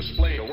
display a